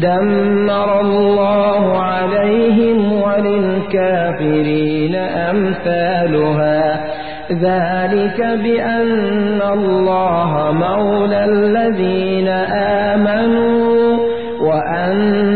دمر الله عليهم وللكافرين أمثالها. ذلك بأن الله مولى الذين آمنوا وأن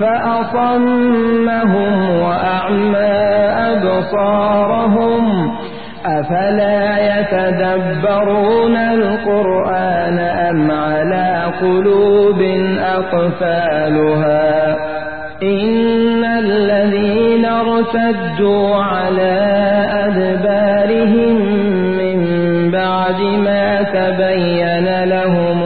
فأصمهم وأعمى أبصارهم أفلا يتدبرون القرآن أم على قلوب أقفالها إن الذين ارتدوا على أدبارهم من بعد ما تبين لهم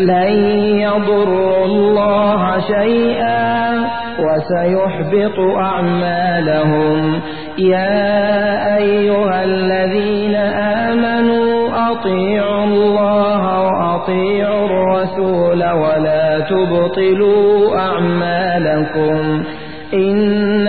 لن يضروا الله شيئا وسيحبط أعمالهم. يا أيها الذين آمنوا أطيعوا الله وأطيعوا الرسول ولا تبطلوا أعمالكم. إن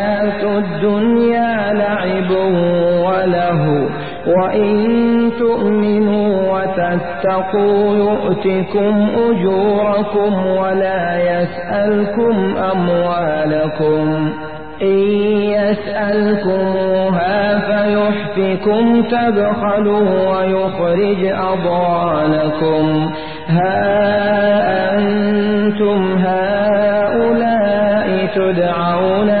الدنيا لعب وله وإن تؤمنوا وتتقوا يؤتكم أجوركم ولا يسألكم أموالكم. إن يسألكموها فيحفكم تبخلوا ويخرج أضوانكم ها أنتم هؤلاء تدعون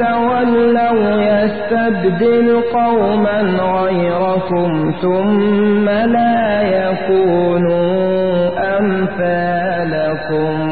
تتولوا يستبدل قوما غيركم ثم لا يكونوا أمثالكم